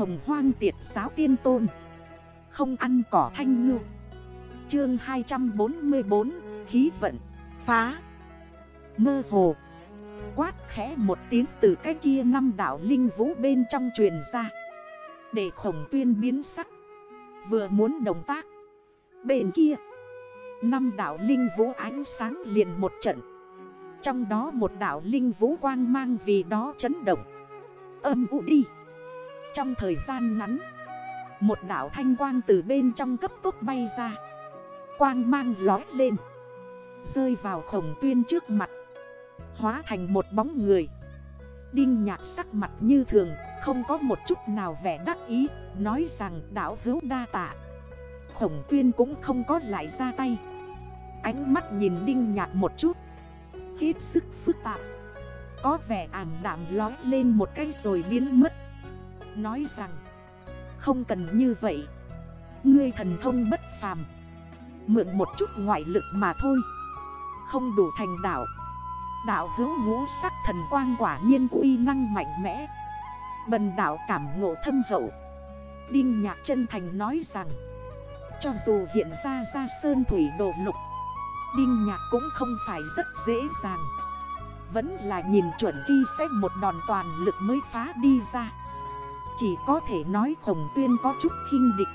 hồng hoang tiệt giáo tiên tôn. Không ăn cỏ thanh ngư. Chương 244 Khí vận, Phá. Mơ hồ. Quát khẽ một tiếng từ cái kia năm đảo linh vũ bên trong truyền ra. Để khổng tuyên biến sắc. Vừa muốn động tác. Bên kia. Năm đảo linh vũ ánh sáng liền một trận. Trong đó một đảo linh vũ quang mang vì đó chấn động. Âm u đi. Trong thời gian ngắn, Một đảo thanh quang từ bên trong cấp tốc bay ra. Quang mang lói lên, Rơi vào khổng tuyên trước mặt, Hóa thành một bóng người. Đinh nhạc sắc mặt như thường, Không có một chút nào vẻ đắc ý, Nói rằng, đảo hữu đa tạ. Khổng tuyên cũng không có lại ra tay. Ánh mắt nhìn đinh nhạc một chút, Hết sức phức tạp. Có vẻ ảm đạm lói lên một cái rồi biến mất. Nói rằng, Không cần như vậy. Ngươi thần thông bất phàm. Mượn một chút ngoại lực mà thôi. Không đủ thành đạo. đạo hữu ngũ sắc thần quang quả nhiên uy năng mạnh mẽ. Bần đạo cảm ngộ thâm hậu. Đinh nhạc chân thành nói rằng, Cho dù hiện ra ra sơn thủy độ lục, Đinh nhạc cũng không phải rất dễ dàng. Vẫn là nhìn chuẩn khi sẽ một đòn toàn lực mới phá đi ra. Chỉ có thể nói khổng tuyên có chút khinh địch.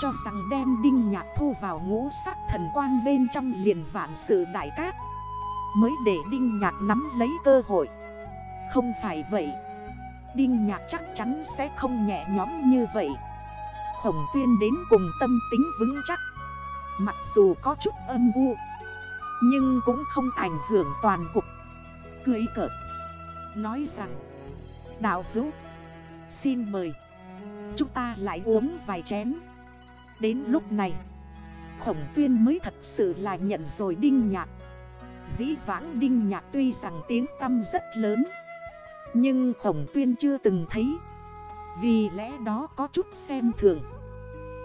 Cho rằng đem đinh nhạc thu vào ngũ sắc thần quang bên trong liền vạn sự đại cát. Mới để đinh nhạc nắm lấy cơ hội. Không phải vậy. Đinh nhạc chắc chắn sẽ không nhẹ nhóm như vậy. Khổng tuyên đến cùng tâm tính vững chắc. Mặc dù có chút âm u. Nhưng cũng không ảnh hưởng toàn cục. Cười cợt. Nói rằng, Đạo hữu Xin mời. Chúng ta lại uống vài chén. Đến lúc này, Khổng tuyên mới thật sự là nhận rồi đinh nhạc. Dĩ vãng đinh nhạc tuy rằng tiếng tâm rất lớn, Nhưng khổng tuyên chưa từng thấy. Vì lẽ đó có chút xem thường.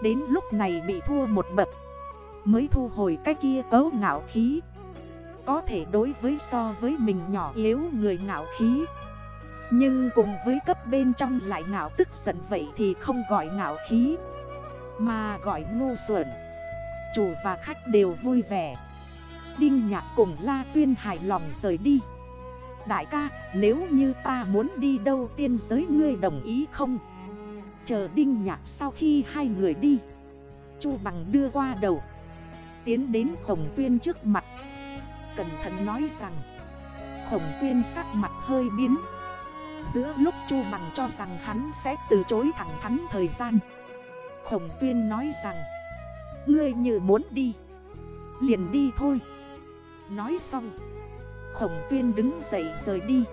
Đến lúc này bị thua một bậc, Mới thu hồi cái kia cấu ngạo khí. Có thể đối với so với mình nhỏ yếu người ngạo khí nhưng cùng với cấp bên trong lại ngạo tức giận vậy thì không gọi ngạo khí, Mà gọi ngu xuẩn. Chủ và khách đều vui vẻ. Đinh Nhạc cùng La Tuyên hài lòng rời đi. Đại ca, nếu như ta muốn đi đâu tiên giới ngươi đồng ý không? Chờ Đinh Nhạc sau khi hai người đi. Chu bằng đưa qua đầu. Tiến đến khổng tuyên trước mặt. Cẩn thận nói rằng, Khổng tuyên sắc mặt hơi biến. Giữa lúc Chu bằng cho rằng hắn sẽ từ chối thẳng thắn thời gian, Khổng tuyên nói rằng, Ngươi như muốn đi, Liền đi thôi. Nói xong, Khổng tuyên đứng dậy rời đi.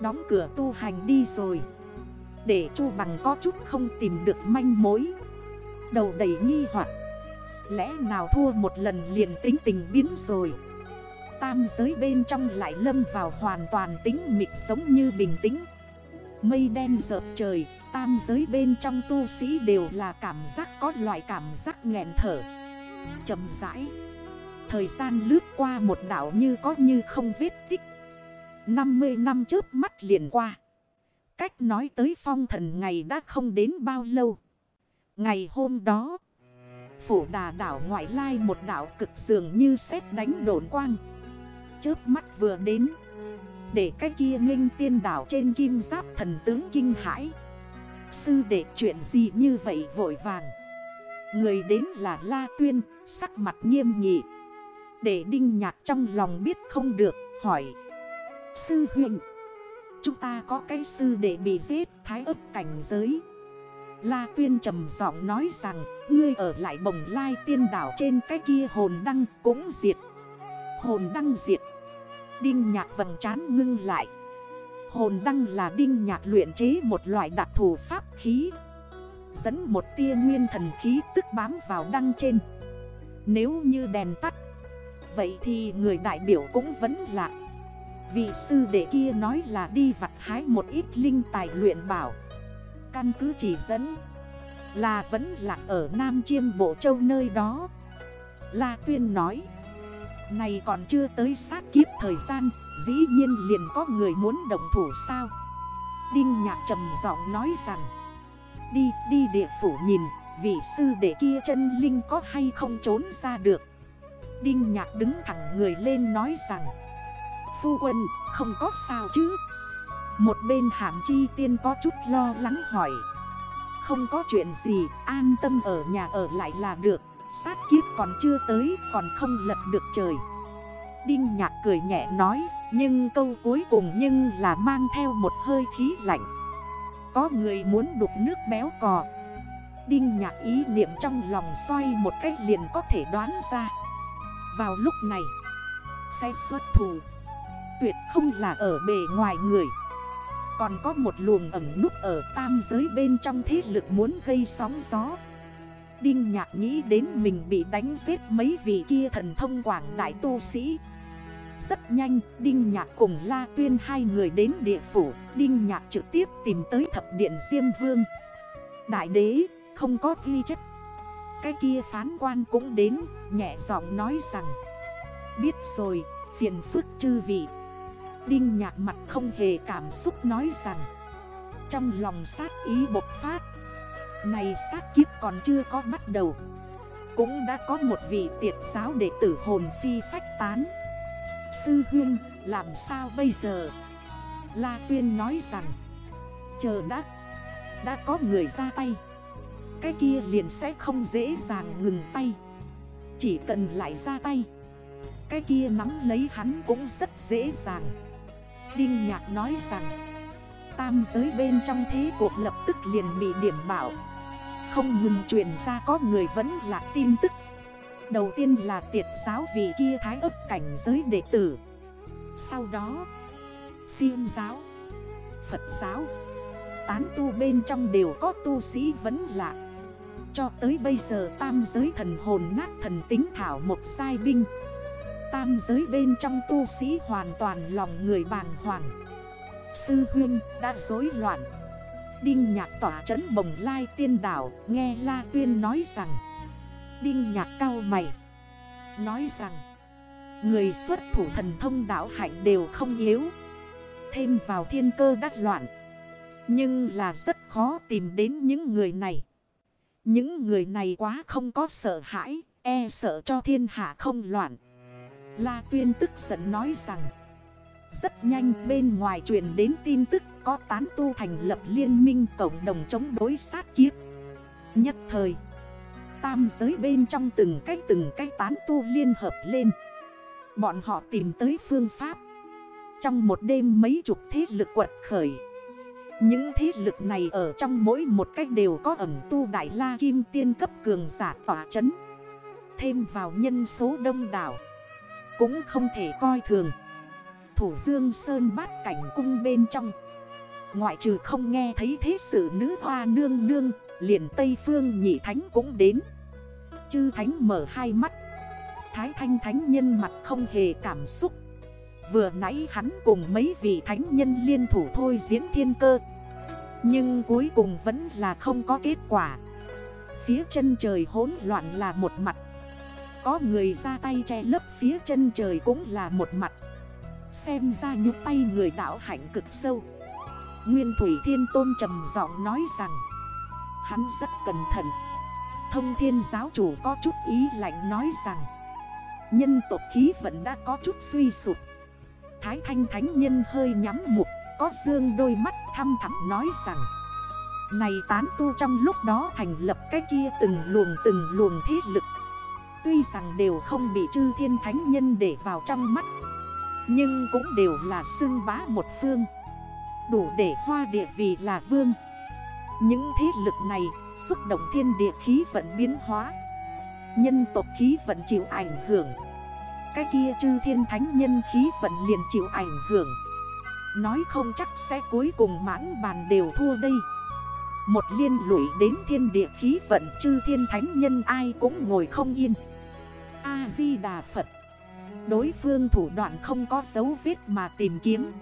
Đóng cửa tu hành đi rồi, Để chu bằng có chút không tìm được manh mối. Đầu đầy nghi hoặc, Lẽ nào thua một lần liền tính tình biến rồi? Tam giới bên trong lại lâm vào hoàn toàn tính mịt giống như bình tĩnh. Mây đen dợp trời, Tam giới bên trong tu sĩ đều là cảm giác có loại cảm giác nghẹn thở. Chậm rãi, Thời gian lướt qua một đảo như có như không vết tích. 50 năm trước mắt liền qua. Cách nói tới phong thần ngày đã không đến bao lâu. Ngày hôm đó, Phủ đà đảo ngoại lai một đảo cực dường như xét đánh đồn quang. Chớp mắt vừa đến. Để cái kia nghênh tiên đảo trên kim giáp thần tướng kinh hãi. Sư đệ chuyện gì như vậy vội vàng? Người đến là La Tuyên, Sắc mặt nghiêm nghị. Để Đinh Nhạc trong lòng biết không được, hỏi. Sư huynh, Chúng ta có cái sư để bị giết, thái ấp cảnh giới. La Tuyên trầm giọng nói rằng, Ngươi ở lại bồng lai tiên đảo trên cái kia hồn đăng cũng diệt Hồn đăng diệt. Đinh nhạc vầng trán ngưng lại. Hồn đăng là đinh nhạc luyện chế một loại đặc thù pháp khí. Dẫn một tia nguyên thần khí tức bám vào đăng trên. Nếu như đèn tắt, Vậy thì người đại biểu cũng vẫn lạ. Vị sư đệ kia nói là đi vặt hái một ít linh tài luyện bảo. Căn cứ chỉ dẫn, Là vẫn lạc ở Nam Chiêm Bộ Châu nơi đó. La Tuyên nói này còn chưa tới sát kiếp thời gian Dĩ nhiên liền có người muốn đồng thủ sao? Đinh Nhạc trầm giọng nói rằng Đi, đi địa phủ nhìn Vị sư đệ kia chân linh có hay không trốn ra được? Đinh nhạc đứng thẳng người lên nói rằng Phu quân không có sao chứ? Một bên hàm chi tiên có chút lo lắng hỏi Không có chuyện gì An tâm ở nhà ở lại là được. Sát kiếp còn chưa tới, Còn không lật được trời. Đinh nhạc cười nhẹ nói, Nhưng câu cuối cùng nhưng là mang theo một hơi khí lạnh. Có người muốn đục nước béo cò. Đinh nhạc ý niệm trong lòng xoay một cách liền có thể đoán ra. Vào lúc này, Sẽ xuất thủ Tuyệt không là ở bề ngoài người. Còn có một luồng ẩm nút ở tam giới bên trong thế lực muốn gây sóng gió. Đinh nhạc nghĩ đến mình bị đánh giết mấy vị kia thần thông quảng đại tu sĩ. Rất nhanh, Đinh nhạc cùng La Tuyên hai người đến địa phủ. Đinh nhạc trực tiếp tìm tới thập điện Diêm Vương. Đại đế, không có ghi chất Cái kia phán quan cũng đến, Nhẹ giọng nói rằng, Biết rồi, phiền phức chư vị. Đinh nhạc mặt không hề cảm xúc nói rằng, Trong lòng sát ý bộc phát này sát kiếp còn chưa có bắt đầu. Cũng đã có một vị tiệt giáo đệ tử hồn phi phách tán. Sư huyên, làm sao bây giờ? La Tuyên nói rằng, Chờ đã Đã có người ra tay. Cái kia liền sẽ không dễ dàng ngừng tay. Chỉ cần lại ra tay, Cái kia nắm lấy hắn cũng rất dễ dàng. Đinh Nhạc nói rằng, Tam giới bên trong thế cuộc lập tức liền bị điểm bảo. Không ngừng truyền ra có người vẫn là tin tức. Đầu tiên là tiệt giáo vị kia thái ấp cảnh giới đệ tử. Sau đó Siêng giáo, Phật giáo, Tán tu bên trong đều có tu sĩ vẫn lạ. Cho tới bây giờ tam giới thần hồn nát thần tính thảo một sai binh. Tam giới bên trong tu sĩ hoàn toàn lòng người bàng hoàng. Sư huyên đã rối loạn. Đinh nhạc tỏa trấn bồng lai tiên đảo Nghe La Tuyên nói rằng. Đinh nhạc cao mày Nói rằng Người xuất thủ thần thông đảo hạnh đều không yếu. Thêm vào thiên cơ đắc loạn Nhưng là rất khó tìm đến những người này. Những người này quá không có sợ hãi, e sợ cho thiên hạ không loạn. La Tuyên tức giận nói rằng, rất nhanh bên ngoài truyền đến tin tức có tán tu thành lập liên minh cộng đồng chống đối sát kiếp. Nhất thời, tam giới bên trong từng cái từng cái tán tu liên hợp lên. Bọn họ tìm tới phương pháp. Trong một đêm mấy chục thế lực quật khởi. Những thế lực này ở trong mỗi một cách đều có ẩm tu đại la kim tiên cấp cường giả tỏa chấn Thêm vào nhân số đông đảo Cũng không thể coi thường Thủ dương sơn bát cảnh cung bên trong. Ngoại trừ không nghe thấy thế sự nữ hoa nương nương, Liền Tây Phương nhị thánh cũng đến. Chư thánh mở hai mắt. Thái thanh thánh nhân mặt không hề cảm xúc. Vừa nãy hắn cùng mấy vị thánh nhân liên thủ thôi diễn thiên cơ. Nhưng cuối cùng vẫn là không có kết quả. Phía chân trời hỗn loạn là một mặt. Có người ra tay che lấp, phía chân trời cũng là một mặt. Xem ra nhúc tay người đảo hạnh cực sâu. Nguyên Thủy Thiên Tôn trầm giọng nói rằng, Hắn rất cẩn thận. Thông thiên giáo chủ có chút ý lạnh nói rằng, Nhân tộc khí vẫn đã có chút suy sụp. Thái thanh thánh nhân hơi nhắm mục, Có dương đôi mắt thăm thẳm nói rằng, Này tán tu trong lúc đó thành lập cái kia từng luồng từng luồng thế lực. Tuy rằng đều không bị chư thiên thánh nhân để vào trong mắt nhưng cũng đều là xưng bá một phương. Đủ để hoa địa vị là vương. Những thế lực này xúc động thiên địa khí vận biến hóa. Nhân tộc khí vận chịu ảnh hưởng. Cái kia chư thiên thánh nhân khí vận liền chịu ảnh hưởng. Nói không chắc sẽ cuối cùng mãn bàn đều thua đây. Một liên lụy đến thiên địa khí vận chư thiên thánh nhân ai cũng ngồi không yên. A-di-đà Phật. Đối phương thủ đoạn không có dấu vết mà tìm kiếm.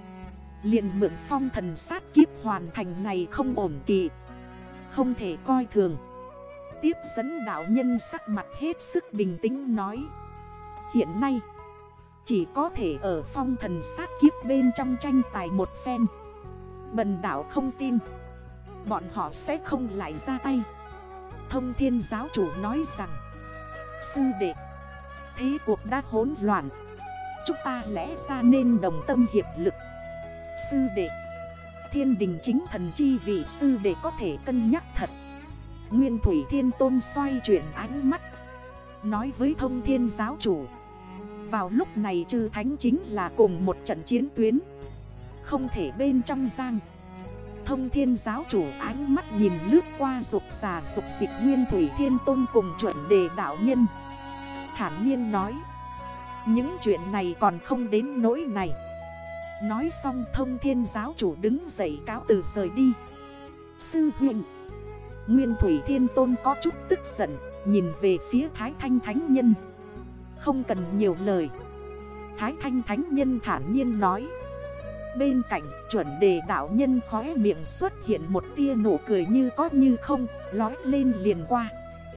Liền mượn phong thần sát kiếp hoàn thành này không ổn kỳ Không thể coi thường. Tiếp dẫn đạo nhân sắc mặt hết sức bình tĩnh nói. Hiện nay, Chỉ có thể ở phong thần sát kiếp bên trong tranh tài một phen. Bần đảo không tin. Bọn họ sẽ không lại ra tay. Thông thiên giáo chủ nói rằng, Sư đệ Thế cuộc đã hỗn loạn. Chúng ta lẽ ra nên đồng tâm hiệp lực. Sư đệ, Thiên đình chính thần chi vị sư đệ có thể cân nhắc thật. Nguyên Thủy Thiên Tôn xoay chuyển ánh mắt, Nói với thông thiên giáo chủ. Vào lúc này chư thánh chính là cùng một trận chiến tuyến, Không thể bên trong giang. Thông thiên giáo chủ ánh mắt nhìn lướt qua dục xà dục dịch Nguyên Thủy Thiên Tôn cùng chuẩn đề đạo nhân. Thản nhiên nói. Những chuyện này còn không đến nỗi này. Nói xong thông thiên giáo chủ đứng dậy cáo từ rời đi. Sư huyện Nguyên Thủy Thiên Tôn có chút tức giận, Nhìn về phía Thái Thanh Thánh Nhân. Không cần nhiều lời. Thái Thanh Thánh Nhân thản nhiên nói. Bên cạnh chuẩn đề đạo nhân khóe miệng xuất hiện một tia nụ cười như có như không, Lói lên liền qua.